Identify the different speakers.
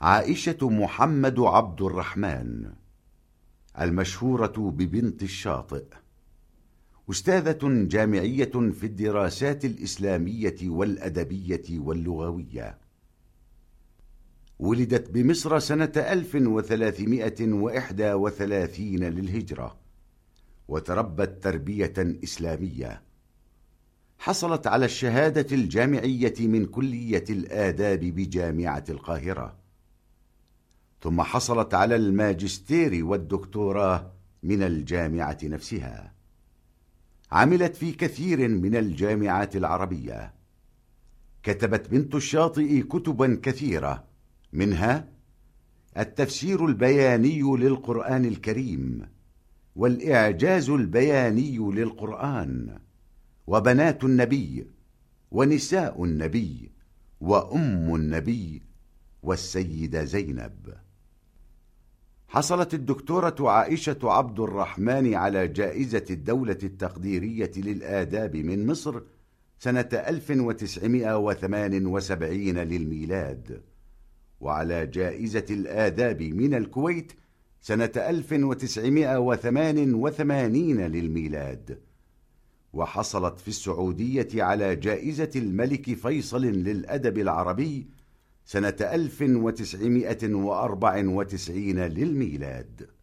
Speaker 1: عائشة محمد عبد الرحمن المشهورة ببنت الشاطئ أستاذة جامعية في الدراسات الإسلامية والأدبية واللغوية. ولدت بمصر سنة 1331 للهجرة وتربت تربية إسلامية. حصلت على الشهادة الجامعية من كلية الآداب بجامعة القاهرة. ثم حصلت على الماجستير والدكتوراه من الجامعة نفسها. عملت في كثير من الجامعات العربية. كتبت بنت الشاطئ كتبا كثيرة. منها التفسير البياني للقرآن الكريم والإعجاز البياني للقرآن وبنات النبي ونساء النبي وأم النبي والسيدة زينب. حصلت الدكتورة عائشة عبد الرحمن على جائزة الدولة التقديرية للآداب من مصر سنة 1978 للميلاد. وعلى جائزة الآداب من الكويت سنة 1988 للميلاد. وحصلت في السعودية على جائزة الملك فيصل للأدب العربي سنة 1994 للميلاد.